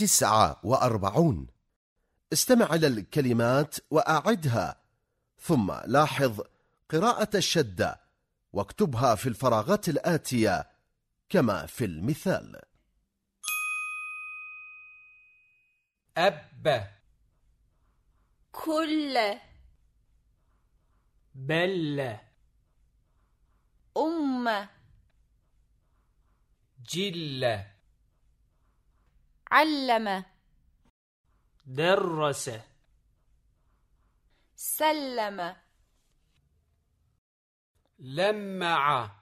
تسعة وأربعون. استمع إلى الكلمات وأعدها ثم لاحظ قراءة الشدة واكتبها في الفراغات الآتية كما في المثال. أب. كل. بل. أم. جل. علم. درس. سلم. لمع.